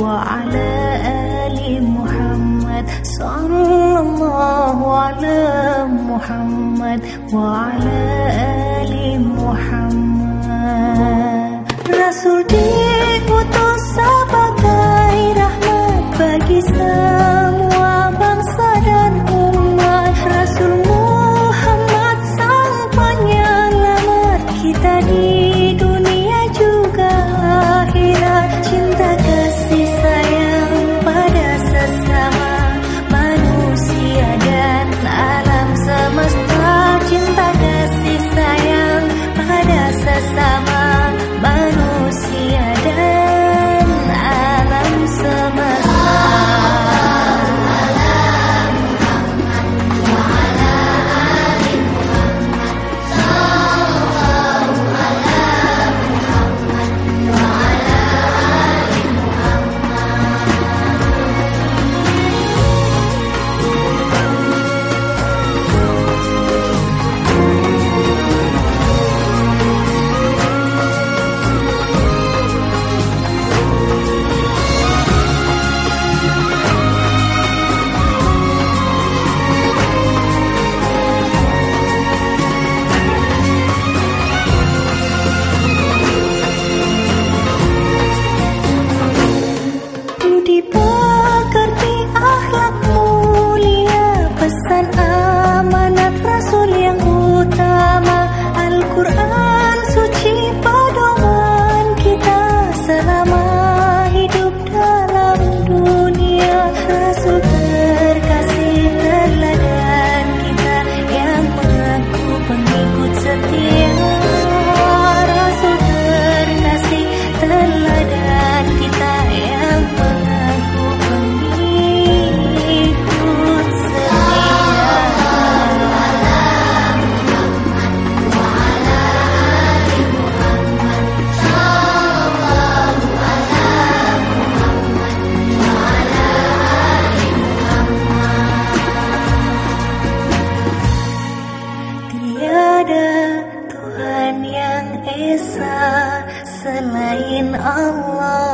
وعلى آل محمد صلى الله على محمد وعلى آل Allah.